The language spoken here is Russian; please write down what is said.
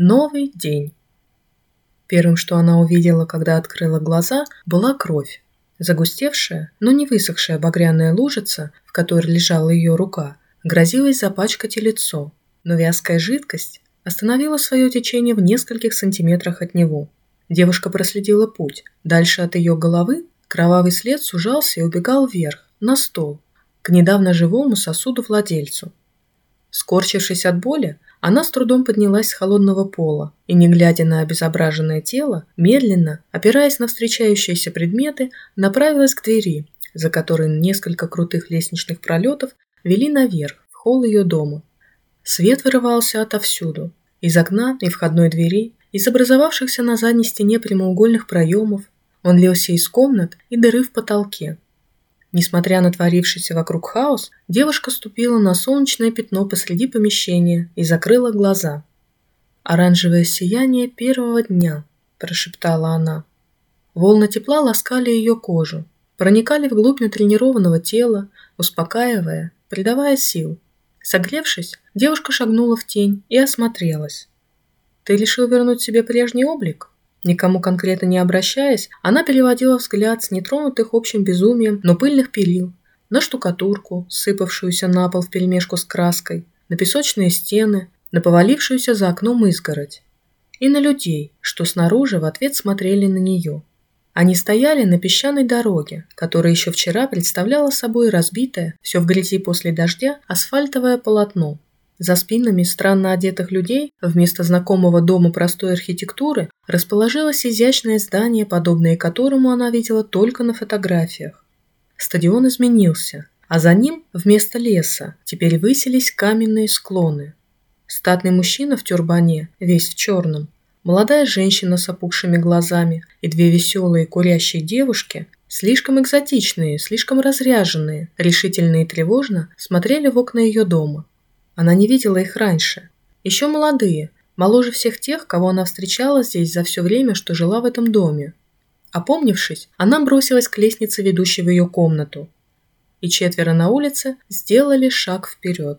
Новый день. Первым, что она увидела, когда открыла глаза, была кровь. Загустевшая, но не высохшая багряная лужица, в которой лежала ее рука, грозилась запачкать лицо, но вязкая жидкость остановила свое течение в нескольких сантиметрах от него. Девушка проследила путь. Дальше от ее головы кровавый след сужался и убегал вверх, на стол, к недавно живому сосуду владельцу. Скорчившись от боли, она с трудом поднялась с холодного пола и, не глядя на обезображенное тело, медленно, опираясь на встречающиеся предметы, направилась к двери, за которой несколько крутых лестничных пролетов вели наверх, в холл ее дома. Свет вырывался отовсюду, из окна и входной двери, из образовавшихся на задней стене прямоугольных проемов, он лился из комнат и дыры в потолке. Несмотря на творившийся вокруг хаос, девушка ступила на солнечное пятно посреди помещения и закрыла глаза. «Оранжевое сияние первого дня», – прошептала она. Волны тепла ласкали ее кожу, проникали вглубь натренированного тела, успокаивая, придавая сил. Согревшись, девушка шагнула в тень и осмотрелась. «Ты решил вернуть себе прежний облик?» Никому конкретно не обращаясь, она переводила взгляд с нетронутых общим безумием, но пыльных перил, на штукатурку, сыпавшуюся на пол вперемешку с краской, на песочные стены, на повалившуюся за окном изгородь. И на людей, что снаружи в ответ смотрели на нее. Они стояли на песчаной дороге, которая еще вчера представляла собой разбитое, все в грязи после дождя, асфальтовое полотно, за спинами странно одетых людей вместо знакомого дома простой архитектуры расположилось изящное здание, подобное которому она видела только на фотографиях. Стадион изменился, а за ним вместо леса теперь высились каменные склоны. Статный мужчина в тюрбане, весь в черном, молодая женщина с опухшими глазами и две веселые курящие девушки, слишком экзотичные, слишком разряженные, решительные и тревожно, смотрели в окна ее дома. Она не видела их раньше. Еще молодые, моложе всех тех, кого она встречала здесь за все время, что жила в этом доме. Опомнившись, она бросилась к лестнице, ведущей в ее комнату. И четверо на улице сделали шаг вперед.